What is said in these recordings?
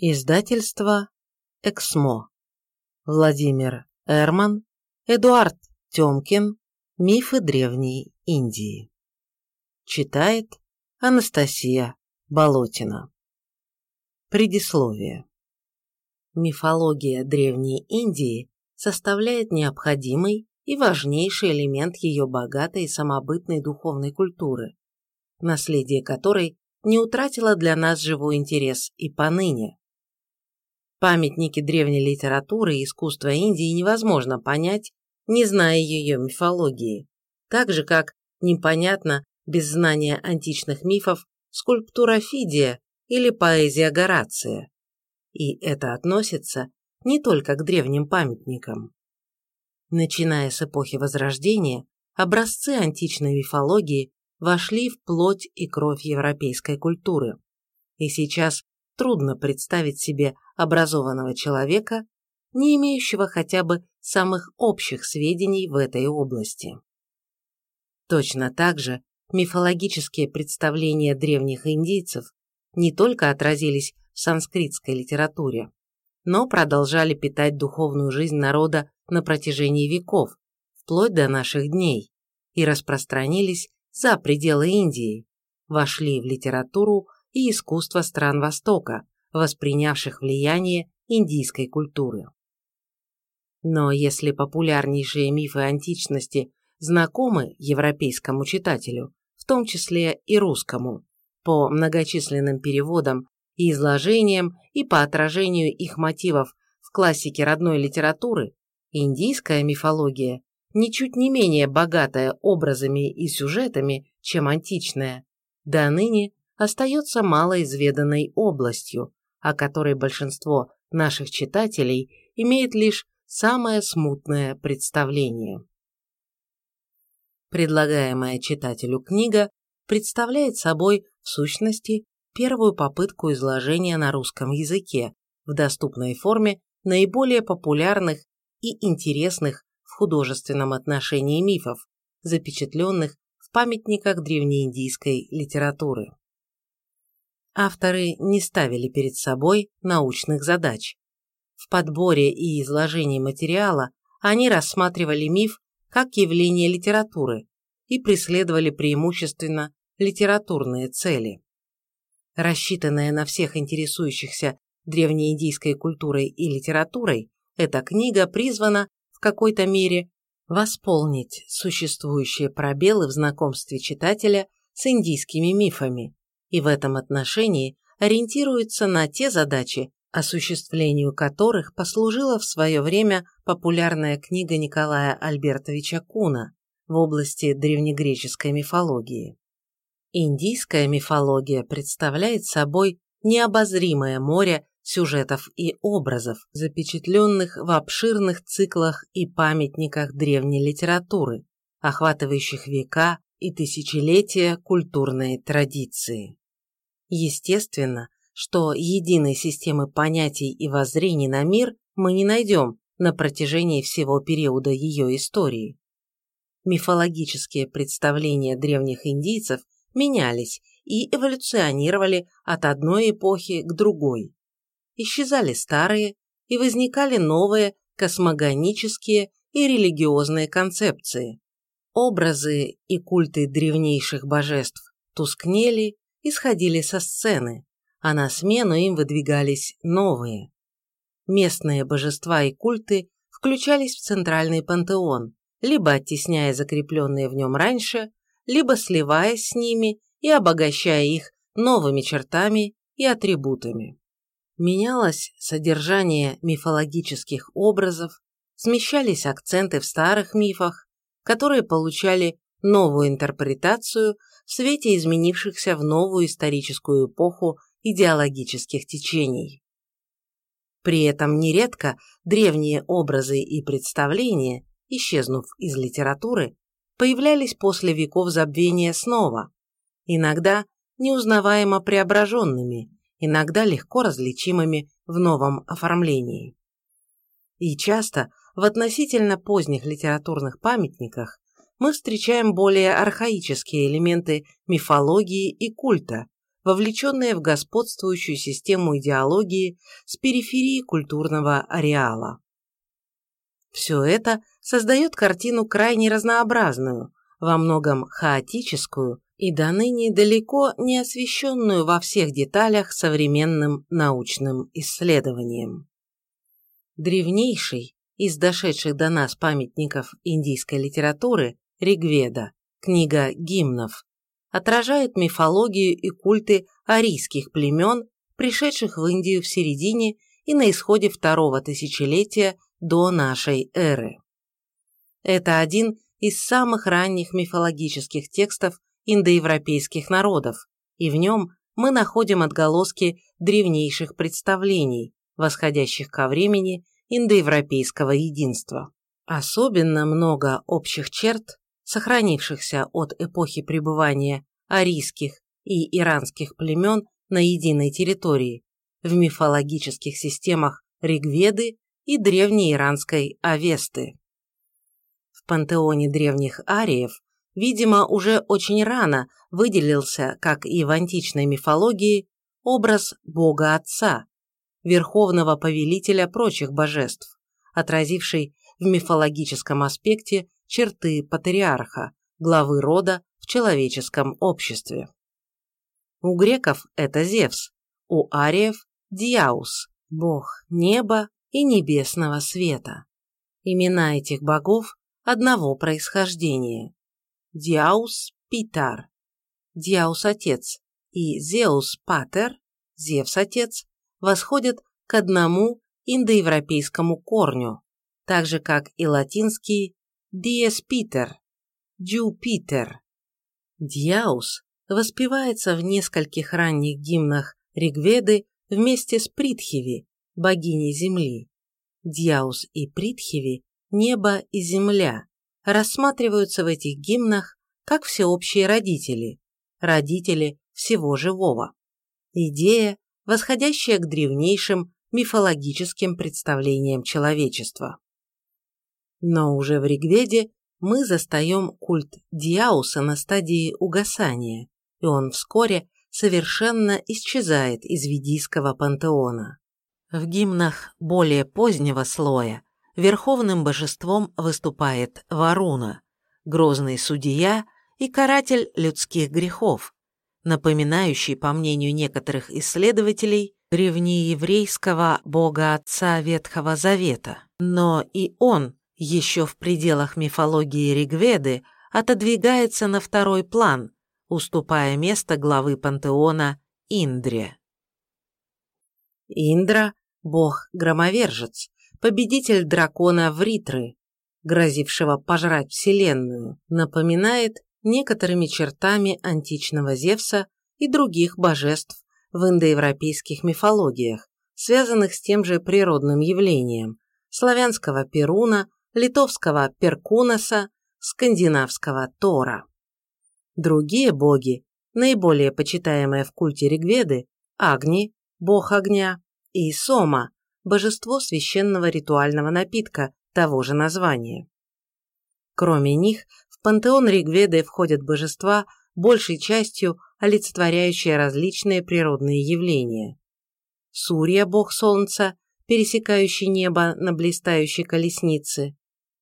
Издательство «Эксмо». Владимир Эрман, Эдуард Тёмкин. Мифы Древней Индии. Читает Анастасия Болотина. Предисловие. Мифология Древней Индии составляет необходимый и важнейший элемент ее богатой и самобытной духовной культуры, наследие которой не утратило для нас живой интерес и поныне. Памятники древней литературы и искусства Индии невозможно понять, не зная ее мифологии, так же, как непонятно без знания античных мифов скульптура Фидия или поэзия Горация. И это относится не только к древним памятникам. Начиная с эпохи Возрождения, образцы античной мифологии вошли в плоть и кровь европейской культуры. И сейчас трудно представить себе образованного человека, не имеющего хотя бы самых общих сведений в этой области. Точно так же мифологические представления древних индийцев не только отразились в санскритской литературе, но продолжали питать духовную жизнь народа на протяжении веков, вплоть до наших дней, и распространились за пределы Индии, вошли в литературу и искусство стран Востока, воспринявших влияние индийской культуры. Но если популярнейшие мифы античности знакомы европейскому читателю, в том числе и русскому, по многочисленным переводам и изложениям и по отражению их мотивов в классике родной литературы, индийская мифология, ничуть не менее богатая образами и сюжетами, чем античная, до ныне остается малоизведанной областью, о которой большинство наших читателей имеет лишь самое смутное представление. Предлагаемая читателю книга представляет собой, в сущности, первую попытку изложения на русском языке в доступной форме наиболее популярных и интересных в художественном отношении мифов, запечатленных в памятниках древнеиндийской литературы авторы не ставили перед собой научных задач. В подборе и изложении материала они рассматривали миф как явление литературы и преследовали преимущественно литературные цели. Рассчитанная на всех интересующихся древнеиндийской культурой и литературой, эта книга призвана в какой-то мере восполнить существующие пробелы в знакомстве читателя с индийскими мифами, и в этом отношении ориентируется на те задачи, осуществлению которых послужила в свое время популярная книга Николая Альбертовича Куна в области древнегреческой мифологии. Индийская мифология представляет собой необозримое море сюжетов и образов, запечатленных в обширных циклах и памятниках древней литературы, охватывающих века и тысячелетия культурной традиции. Естественно, что единой системы понятий и воззрений на мир мы не найдем на протяжении всего периода ее истории. Мифологические представления древних индийцев менялись и эволюционировали от одной эпохи к другой. Исчезали старые и возникали новые космогонические и религиозные концепции. Образы и культы древнейших божеств тускнели исходили со сцены, а на смену им выдвигались новые. Местные божества и культы включались в центральный пантеон, либо оттесняя закрепленные в нем раньше, либо сливаясь с ними и обогащая их новыми чертами и атрибутами. Менялось содержание мифологических образов, смещались акценты в старых мифах, которые получали новую интерпретацию в свете изменившихся в новую историческую эпоху идеологических течений. При этом нередко древние образы и представления, исчезнув из литературы, появлялись после веков забвения снова, иногда неузнаваемо преображенными, иногда легко различимыми в новом оформлении. И часто в относительно поздних литературных памятниках мы встречаем более архаические элементы мифологии и культа, вовлеченные в господствующую систему идеологии с периферии культурного ареала. Все это создает картину крайне разнообразную, во многом хаотическую и до ныне далеко не освещенную во всех деталях современным научным исследованием. Древнейший из дошедших до нас памятников индийской литературы Ригведа, книга гимнов, отражает мифологию и культы арийских племен, пришедших в Индию в середине и на исходе второго тысячелетия до нашей эры. Это один из самых ранних мифологических текстов индоевропейских народов, и в нем мы находим отголоски древнейших представлений, восходящих ко времени индоевропейского единства. Особенно много общих черт, сохранившихся от эпохи пребывания арийских и иранских племен на единой территории, в мифологических системах Ригведы и древнеиранской Авесты. В пантеоне древних ариев, видимо, уже очень рано выделился, как и в античной мифологии, образ Бога Отца, верховного повелителя прочих божеств, отразивший в мифологическом аспекте черты патриарха, главы рода в человеческом обществе. У греков это Зевс, у ариев – Диаус, бог неба и небесного света. Имена этих богов одного происхождения. Диаус – Питар, Диаус – отец, и Зеус – Патер, Зевс – отец, восходят к одному индоевропейскому корню, так же как и латинский «dies Peter», «Джупитер». Диаус воспевается в нескольких ранних гимнах Ригведы вместе с Притхиви, богиней Земли. Диаус и Притхиви, небо и земля, рассматриваются в этих гимнах как всеобщие родители, родители всего живого. Идея, восходящая к древнейшим мифологическим представлениям человечества. Но уже в Ригведе мы застаем культ Диауса на стадии угасания, и он вскоре совершенно исчезает из ведийского пантеона. В гимнах более позднего слоя верховным божеством выступает Варуна, грозный судья и каратель людских грехов, напоминающий, по мнению некоторых исследователей, древнееврейского бога-отца Ветхого Завета. Но и он, еще в пределах мифологии Ригведы, отодвигается на второй план, уступая место главы пантеона Индре. Индра – бог-громовержец, победитель дракона Вритры, грозившего пожрать Вселенную, напоминает некоторыми чертами античного Зевса и других божеств в индоевропейских мифологиях, связанных с тем же природным явлением – славянского Перуна, литовского Перкуноса, скандинавского Тора. Другие боги, наиболее почитаемые в культе Ригведы – Агни, бог огня, и Сома, божество священного ритуального напитка того же названия. Кроме них, в пантеон Ригведы входят божества, большей частью олицетворяющие различные природные явления. Сурья – бог солнца, пересекающий небо на блистающей колеснице.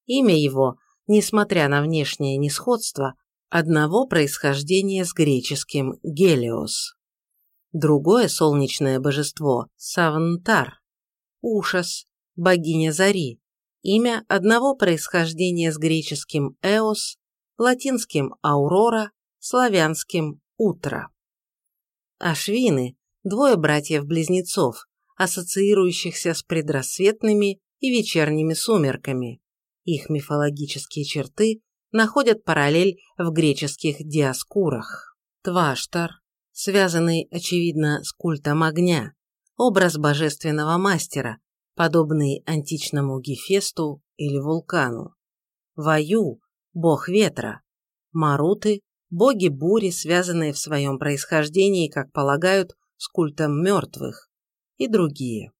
Имя его, несмотря на внешнее несходство, одного происхождения с греческим «гелиос». Другое солнечное божество – Савнтар, Ушас, богиня Зари, имя одного происхождения с греческим «эос», латинским «аурора», славянским «утро». Ашвины – двое братьев-близнецов, ассоциирующихся с предрассветными и вечерними сумерками. Их мифологические черты находят параллель в греческих диаскурах. Тваштар, связанный, очевидно, с культом огня, образ божественного мастера, подобный античному Гефесту или вулкану. Ваю – бог ветра. Маруты – боги бури, связанные в своем происхождении, как полагают, с культом мертвых. И другие.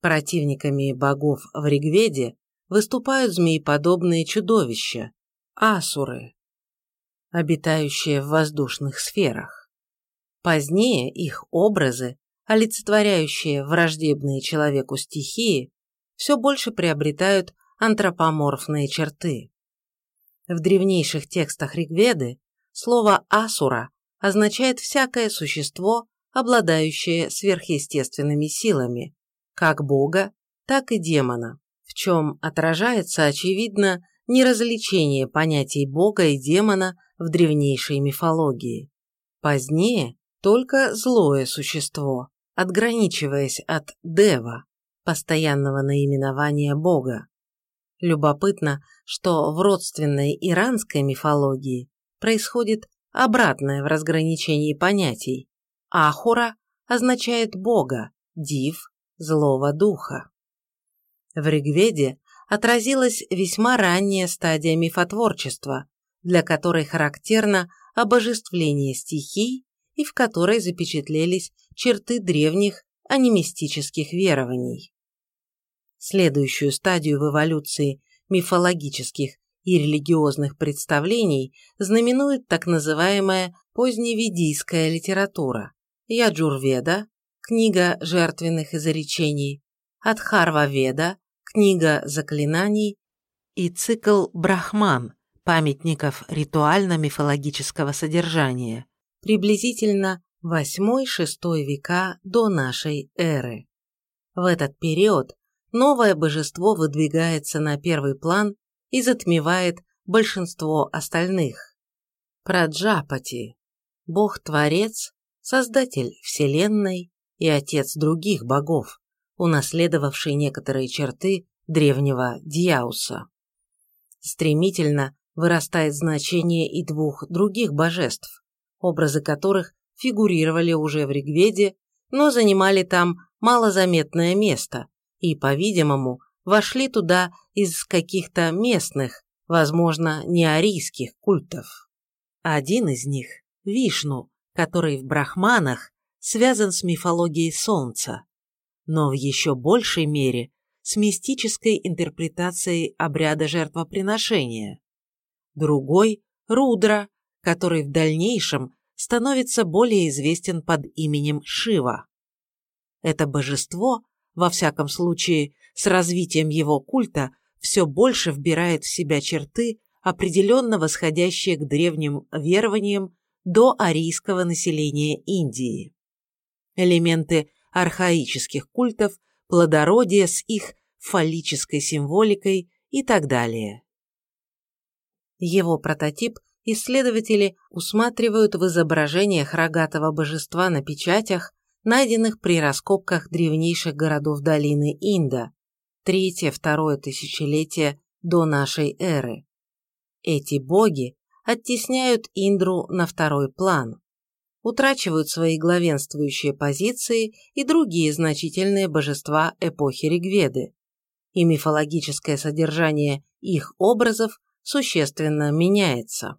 Противниками богов в Ригведе выступают змееподобные чудовища – асуры, обитающие в воздушных сферах. Позднее их образы, олицетворяющие враждебные человеку стихии, все больше приобретают антропоморфные черты. В древнейших текстах Ригведы слово «асура» означает всякое существо, обладающее сверхъестественными силами, как бога, так и демона, чем отражается, очевидно, неразличение понятий бога и демона в древнейшей мифологии. Позднее только злое существо, отграничиваясь от дева, постоянного наименования бога. Любопытно, что в родственной иранской мифологии происходит обратное в разграничении понятий. Ахура означает бога, див – злого духа. В Ригведе отразилась весьма ранняя стадия мифотворчества, для которой характерно обожествление стихий и в которой запечатлелись черты древних анимистических верований. Следующую стадию в эволюции мифологических и религиозных представлений знаменует так называемая поздневедийская литература Яджурведа, книга жертвенных изречений, Адхарваведа, книга заклинаний и цикл Брахман, памятников ритуально-мифологического содержания, приблизительно 8-6 века до нашей эры. В этот период новое божество выдвигается на первый план и затмевает большинство остальных. Праджапати – бог-творец, создатель Вселенной и отец других богов, унаследовавший некоторые черты древнего Дьяуса. Стремительно вырастает значение и двух других божеств, образы которых фигурировали уже в Ригведе, но занимали там малозаметное место и, по-видимому, вошли туда из каких-то местных, возможно, неарийских культов. Один из них – Вишну, который в брахманах связан с мифологией Солнца, но в еще большей мере с мистической интерпретацией обряда жертвоприношения. Другой – Рудра, который в дальнейшем становится более известен под именем Шива. Это божество, во всяком случае, с развитием его культа, все больше вбирает в себя черты, определенно восходящие к древним верованиям до арийского населения Индии. Элементы архаических культов, плодородие с их фаллической символикой и так далее. Его прототип исследователи усматривают в изображениях рогатого божества на печатях, найденных при раскопках древнейших городов долины Инда, третье-второе тысячелетие до нашей эры. Эти боги оттесняют Индру на второй план. Утрачивают свои главенствующие позиции и другие значительные божества эпохи Ригведы, и мифологическое содержание их образов существенно меняется.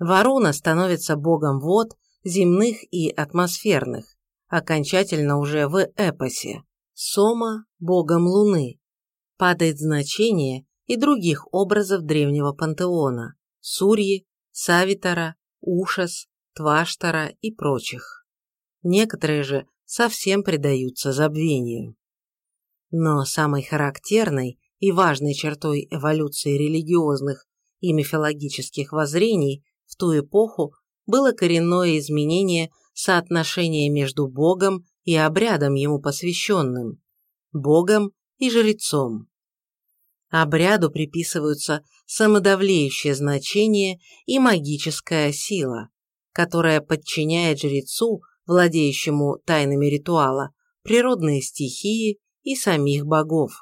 Варуна становится богом вод, земных и атмосферных, окончательно уже в эпосе. Сома – богом луны. Падает значение и других образов древнего пантеона – Сурьи, Савитара, Ушас, Тваштара и прочих. Некоторые же совсем предаются забвению. Но самой характерной и важной чертой эволюции религиозных и мифологических воззрений в ту эпоху было коренное изменение соотношения между Богом и обрядом ему посвященным, Богом и жрецом. Обряду приписываются самодавлеющее значение и магическая сила, которая подчиняет жрецу, владеющему тайнами ритуала, природные стихии и самих богов.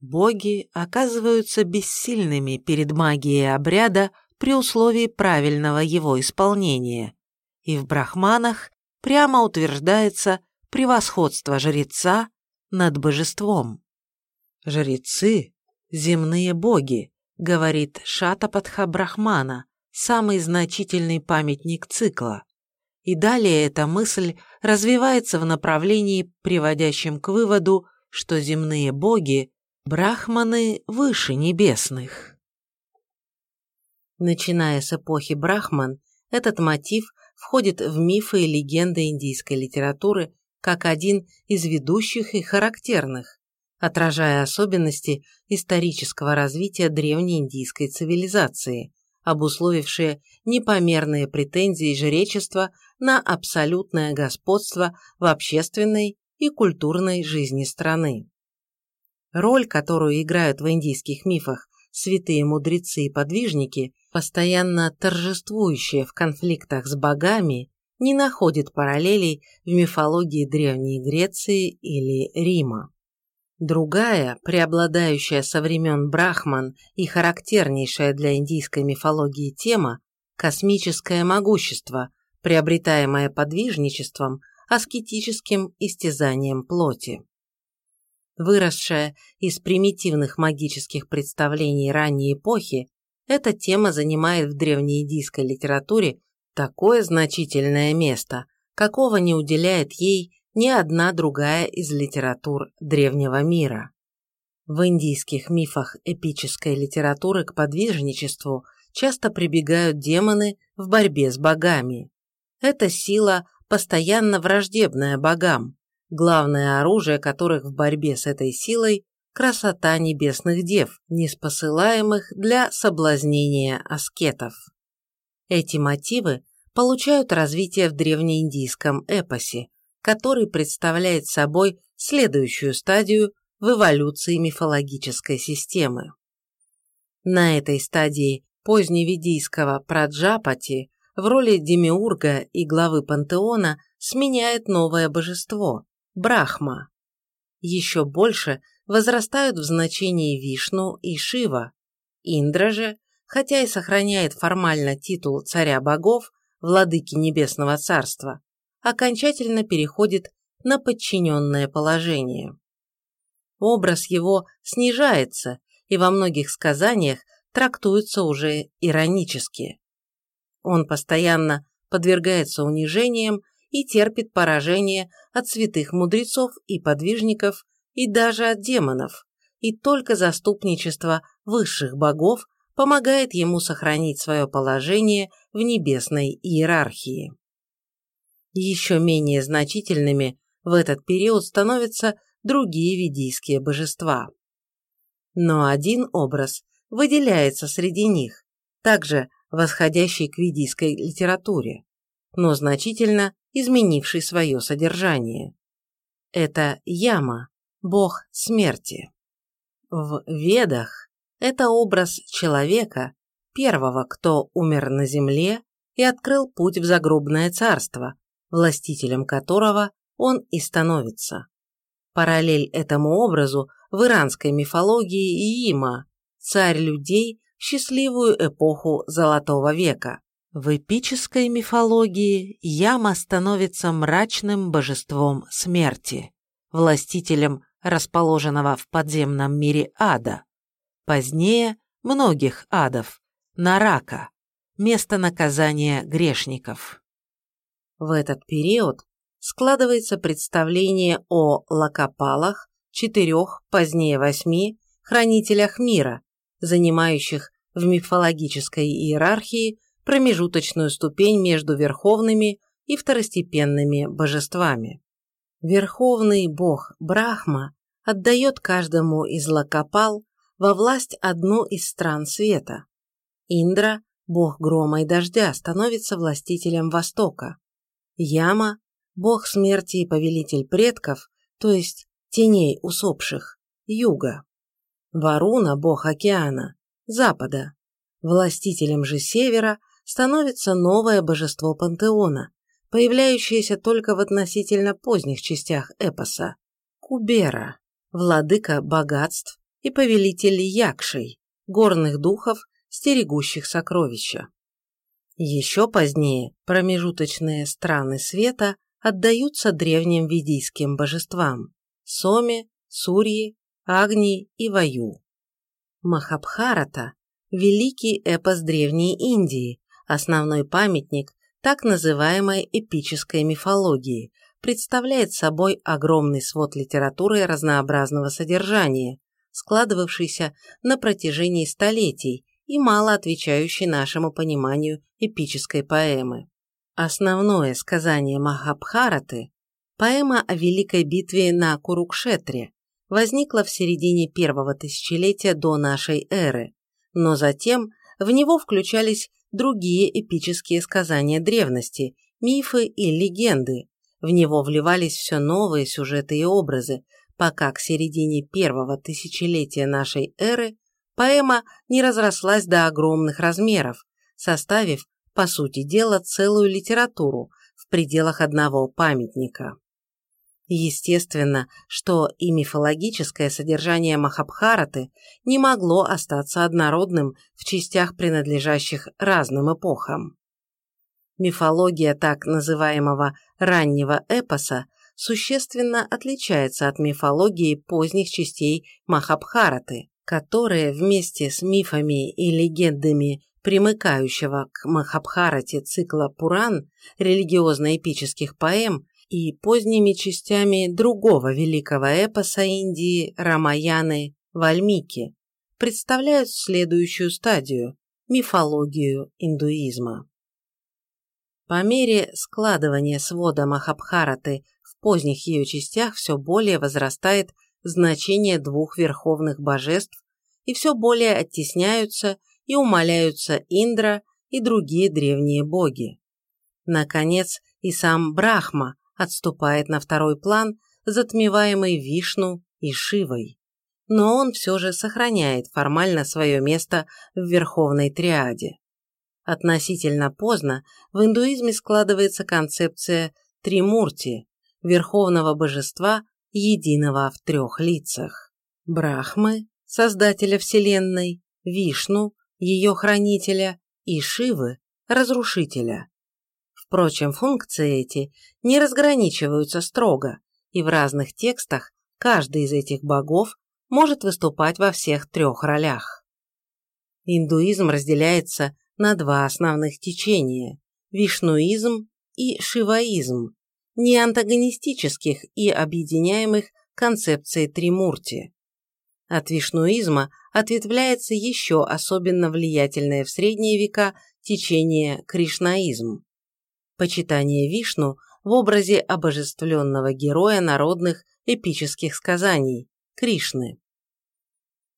Боги оказываются бессильными перед магией обряда при условии правильного его исполнения, и в брахманах прямо утверждается превосходство жреца над божеством. «Жрецы – земные боги», – говорит Шатапатха Брахмана, самый значительный памятник цикла. И далее эта мысль развивается в направлении, приводящем к выводу, что земные боги – брахманы выше небесных. Начиная с эпохи Брахман, этот мотив входит в мифы и легенды индийской литературы как один из ведущих и характерных, отражая особенности исторического развития древней индийской цивилизации, обусловившие непомерные претензии жречества на абсолютное господство в общественной и культурной жизни страны. Роль, которую играют в индийских мифах святые мудрецы и подвижники, постоянно торжествующие в конфликтах с богами, не находит параллелей в мифологии Древней Греции или Рима. Другая, преобладающая со времен Брахман и характернейшая для индийской мифологии тема – космическое могущество, приобретаемое подвижничеством, аскетическим истязанием плоти. Выросшая из примитивных магических представлений ранней эпохи, эта тема занимает в древнеиндийской литературе такое значительное место, какого не уделяет ей ни одна другая из литератур древнего мира. В индийских мифах эпической литературы к подвижничеству часто прибегают демоны в борьбе с богами. Эта сила постоянно враждебная богам, главное оружие которых в борьбе с этой силой – красота небесных дев, неспосылаемых для соблазнения аскетов. Эти мотивы получают развитие в древнеиндийском эпосе, который представляет собой следующую стадию в эволюции мифологической системы. На этой стадии поздневедийского праджапати в роли демиурга и главы пантеона сменяет новое божество – Брахма. Еще больше возрастают в значении Вишну и Шива. Индра же, хотя и сохраняет формально титул царя богов, владыки небесного царства, окончательно переходит на подчиненное положение. Образ его снижается и во многих сказаниях трактуется уже иронически. Он постоянно подвергается унижениям и терпит поражение от святых мудрецов и подвижников и даже от демонов, и только заступничество высших богов помогает ему сохранить свое положение в небесной иерархии. Еще менее значительными в этот период становятся другие ведийские божества. Но один образ выделяется среди них, также восходящий к ведийской литературе, но значительно изменивший свое содержание. Это Яма, бог смерти. В Ведах это образ человека, первого, кто умер на земле и открыл путь в загробное царство, властителем которого он и становится. Параллель этому образу в иранской мифологии Иима, царь людей в счастливую эпоху Золотого века. В эпической мифологии Яма становится мрачным божеством смерти, властителем расположенного в подземном мире ада. Позднее многих адов, Нарака, место наказания грешников. В этот период складывается представление о лакопалах, четырех, позднее восьми, хранителях мира, занимающих в мифологической иерархии промежуточную ступень между верховными и второстепенными божествами. Верховный бог Брахма отдает каждому из лакопал во власть одну из стран света. Индра, бог грома и дождя, становится властителем Востока. Яма, бог смерти и повелитель предков, то есть теней усопших, юга. Варуна, бог океана, запада. Властителем же севера становится новое божество пантеона, появляющееся только в относительно поздних частях эпоса – Кубера, владыка богатств и повелитель Якшей, горных духов, стерегущих сокровища. Еще позднее промежуточные страны света отдаются древним ведийским божествам – Соме, Сурьи, Агни и Ваю. Махабхарата – великий эпос Древней Индии, основной памятник так называемой эпической мифологии, представляет собой огромный свод литературы разнообразного содержания, складывавшийся на протяжении столетий и мало отвечающий нашему пониманию эпической поэмы. Основное сказание Махабхараты, поэма о великой битве на Курукшетре, возникла в середине первого тысячелетия до нашей эры, но затем в него включались другие эпические сказания древности, мифы и легенды, в него вливались все новые сюжеты и образы, пока к середине первого тысячелетия нашей эры поэма не разрослась до огромных размеров, составив, по сути дела, целую литературу в пределах одного памятника. Естественно, что и мифологическое содержание Махабхараты не могло остаться однородным в частях, принадлежащих разным эпохам. Мифология так называемого раннего эпоса существенно отличается от мифологии поздних частей Махабхараты, которые вместе с мифами и легендами примыкающего к Махабхарате цикла Пуран религиозно-эпических поэм и поздними частями другого великого эпоса Индии Рамаяны Вальмики представляют следующую стадию – мифологию индуизма. По мере складывания свода Махабхараты в поздних ее частях все более возрастает значение двух верховных божеств и все более оттесняются и умаляются Индра и другие древние боги. Наконец, и сам Брахма отступает на второй план, затмеваемый Вишну и Шивой. Но он все же сохраняет формально свое место в Верховной Триаде. Относительно поздно в индуизме складывается концепция Тримурти, верховного божества, единого в трех лицах. Брахмы, создателя Вселенной, Вишну, ее хранителя, и Шивы, разрушителя. Впрочем, функции эти не разграничиваются строго, и в разных текстах каждый из этих богов может выступать во всех трех ролях. Индуизм разделяется на два основных течения – вишнуизм и шиваизм, не антагонистических и объединяемых концепцией Тримурти. От вишнуизма ответвляется еще особенно влиятельное в средние века течение кришнаизм. Почитание Вишну в образе обожествленного героя народных эпических сказаний – Кришны.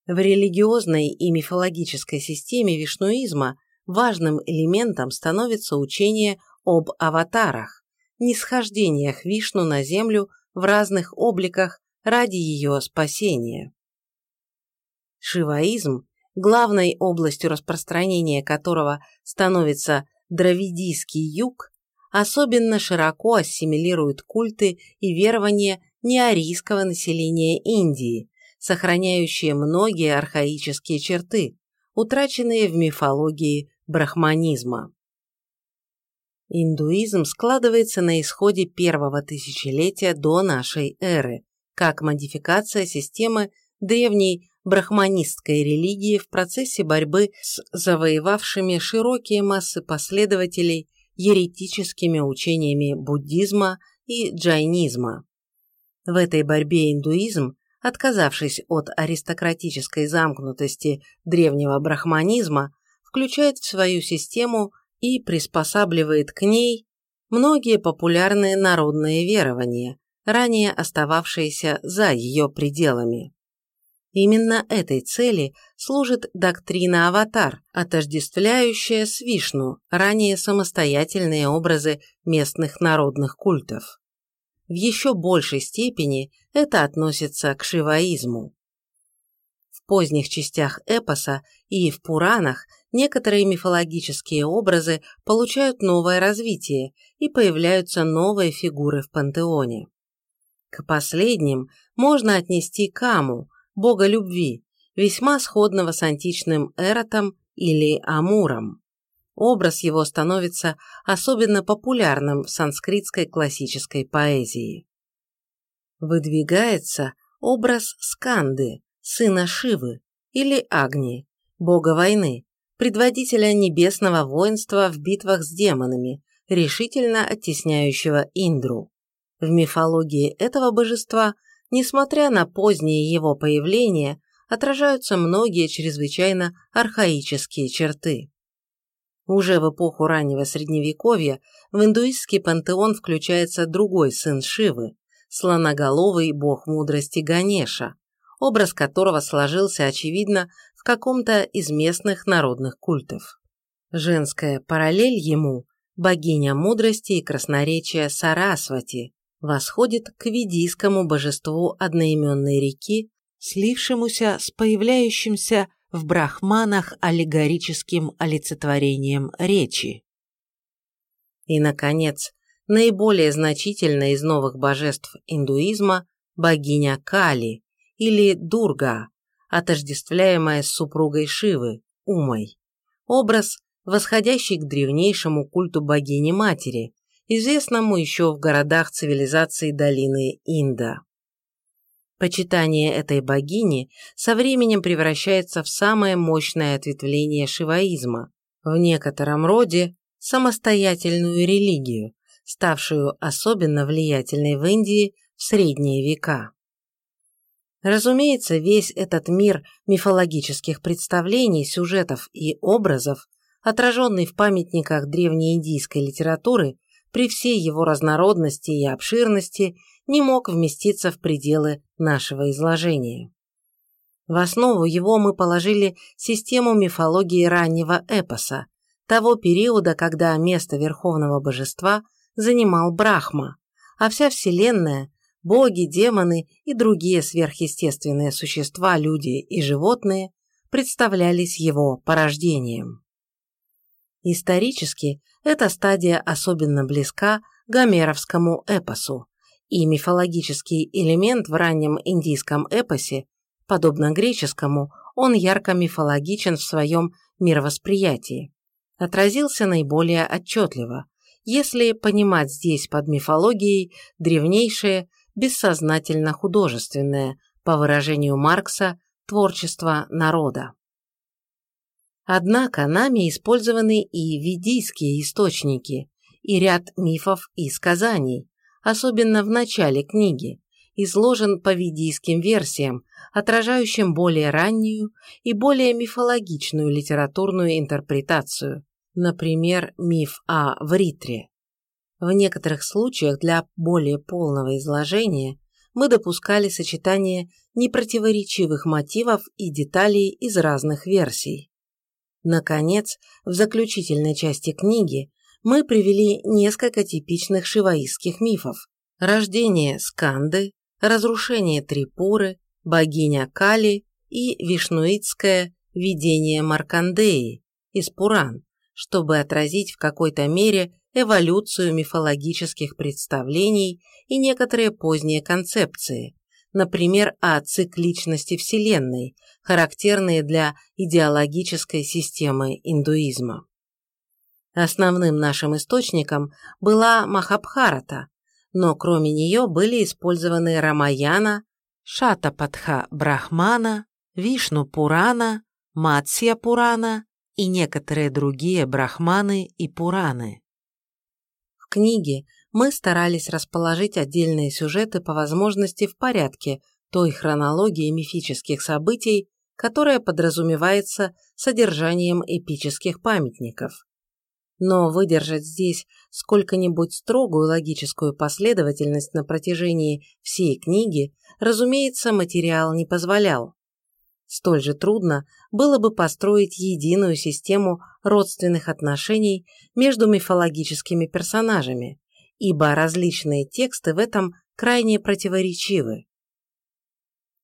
В религиозной и мифологической системе вишнуизма важным элементом становится учение об аватарах, нисхождениях Вишну на землю в разных обликах ради ее спасения. Шиваизм, главной областью распространения которого становится дравидийский юг, особенно широко ассимилирует культы и верования неарийского населения Индии, сохраняющие многие архаические черты, утраченные в мифологии брахманизма. Индуизм складывается на исходе первого тысячелетия до нашей эры, как модификация системы древней брахманистской религии в процессе борьбы с завоевавшими широкие массы последователей еретическими учениями буддизма и джайнизма. В этой борьбе индуизм, отказавшись от аристократической замкнутости древнего брахманизма, включает в свою систему и приспосабливает к ней многие популярные народные верования, ранее остававшиеся за ее пределами. Именно этой цели служит доктрина «Аватар», отождествляющая с Вишну ранее самостоятельные образы местных народных культов. В еще большей степени это относится к шиваизму. В поздних частях эпоса и в Пуранах некоторые мифологические образы получают новое развитие и появляются новые фигуры в пантеоне. К последним можно отнести Каму, бога любви, весьма сходного с античным Эротом или Амуром. Образ его становится особенно популярным в санскритской классической поэзии. Выдвигается образ Сканды, сына Шивы, или Агни, бога войны, предводителя небесного воинства в битвах с демонами, решительно оттесняющего Индру. В мифологии этого божества, несмотря на позднее его появление, отражаются многие чрезвычайно архаические черты. Уже в эпоху раннего Средневековья в индуистский пантеон включается другой сын Шивы, слоноголовый бог мудрости Ганеша, образ которого сложился, очевидно, каком-то из местных народных культов. Женская параллель ему, богиня мудрости и красноречия Сарасвати, восходит к ведийскому божеству одноименной реки, слившемуся с появляющимся в брахманах аллегорическим олицетворением речи. И, наконец, наиболее значительная из новых божеств индуизма – богиня Кали или Дурга, отождествляемая с супругой Шивы, Умой. Образ, восходящий к древнейшему культу богини-матери, известному еще в городах цивилизации долины Инда. Почитание этой богини со временем превращается в самое мощное ответвление шиваизма, в некотором роде самостоятельную религию, ставшую особенно влиятельной в Индии в средние века. Разумеется, весь этот мир мифологических представлений, сюжетов и образов, отраженный в памятниках древнеиндийской литературы, при всей его разнородности и обширности не мог вместиться в пределы нашего изложения. В основу его мы положили систему мифологии раннего эпоса, того периода, когда место верховного божества занимал Брахма, а вся Вселенная, боги, демоны и другие сверхъестественные существа, люди и животные, представлялись его порождением. Исторически эта стадия особенно близка гомеровскому эпосу, и мифологический элемент в раннем индийском эпосе, подобно греческому, он ярко мифологичен в своем мировосприятии. Отразился наиболее отчетливо, если понимать здесь под мифологией древнейшее, бессознательно художественное, по выражению Маркса, творчество народа. Однако нами использованы и ведийские источники, и ряд мифов и сказаний, особенно в начале книги, изложен по ведийским версиям, отражающим более раннюю и более мифологичную литературную интерпретацию, например, миф о Вритре. В некоторых случаях для более полного изложения мы допускали сочетание непротиворечивых мотивов и деталей из разных версий. Наконец, в заключительной части книги мы привели несколько типичных шиваистских мифов. Рождение Сканды, разрушение Трипуры, богиня Кали и вишнуитское видение Маркандеи из Пуран, чтобы отразить в какой-то мере эволюцию мифологических представлений и некоторые поздние концепции, например, о цикличности Вселенной, характерные для идеологической системы индуизма. Основным нашим источником была Махабхарата, но кроме нее были использованы Рамаяна, Шатапатха Брахмана, Вишну Пурана, Матсья Пурана и некоторые другие брахманы и пураны. В книге мы старались расположить отдельные сюжеты по возможности в порядке той хронологии мифических событий, которая подразумевается содержанием эпических памятников. Но выдержать здесь сколько-нибудь строгую логическую последовательность на протяжении всей книги, разумеется, материал не позволял. Столь же трудно было бы построить единую систему родственных отношений между мифологическими персонажами, ибо различные тексты в этом крайне противоречивы.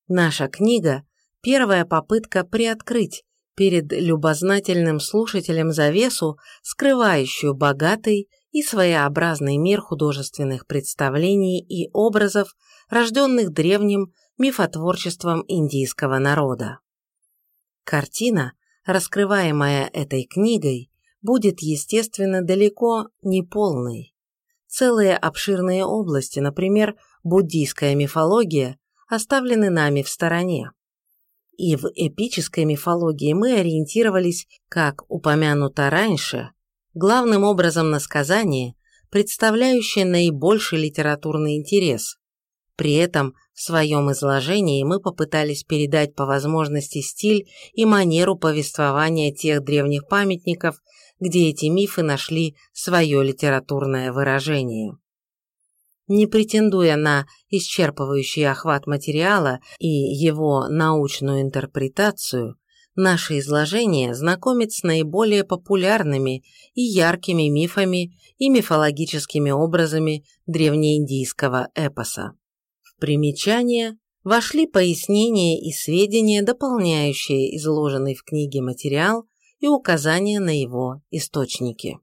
Наша книга – первая попытка приоткрыть перед любознательным слушателем завесу, скрывающую богатый и своеобразный мир художественных представлений и образов, рожденных древним мифотворчеством индийского народа. Картина, раскрываемая этой книгой, будет, естественно, далеко не полной. Целые обширные области, например, буддийская мифология, оставлены нами в стороне и в эпической мифологии мы ориентировались, как упомянуто раньше, главным образом на сказание, представляющее наибольший литературный интерес, при этом В своем изложении мы попытались передать по возможности стиль и манеру повествования тех древних памятников, где эти мифы нашли свое литературное выражение. Не претендуя на исчерпывающий охват материала и его научную интерпретацию, наше изложение знакомит с наиболее популярными и яркими мифами и мифологическими образами древнеиндийского эпоса. Примечание вошли пояснения и сведения, дополняющие изложенный в книге материал и указания на его источники.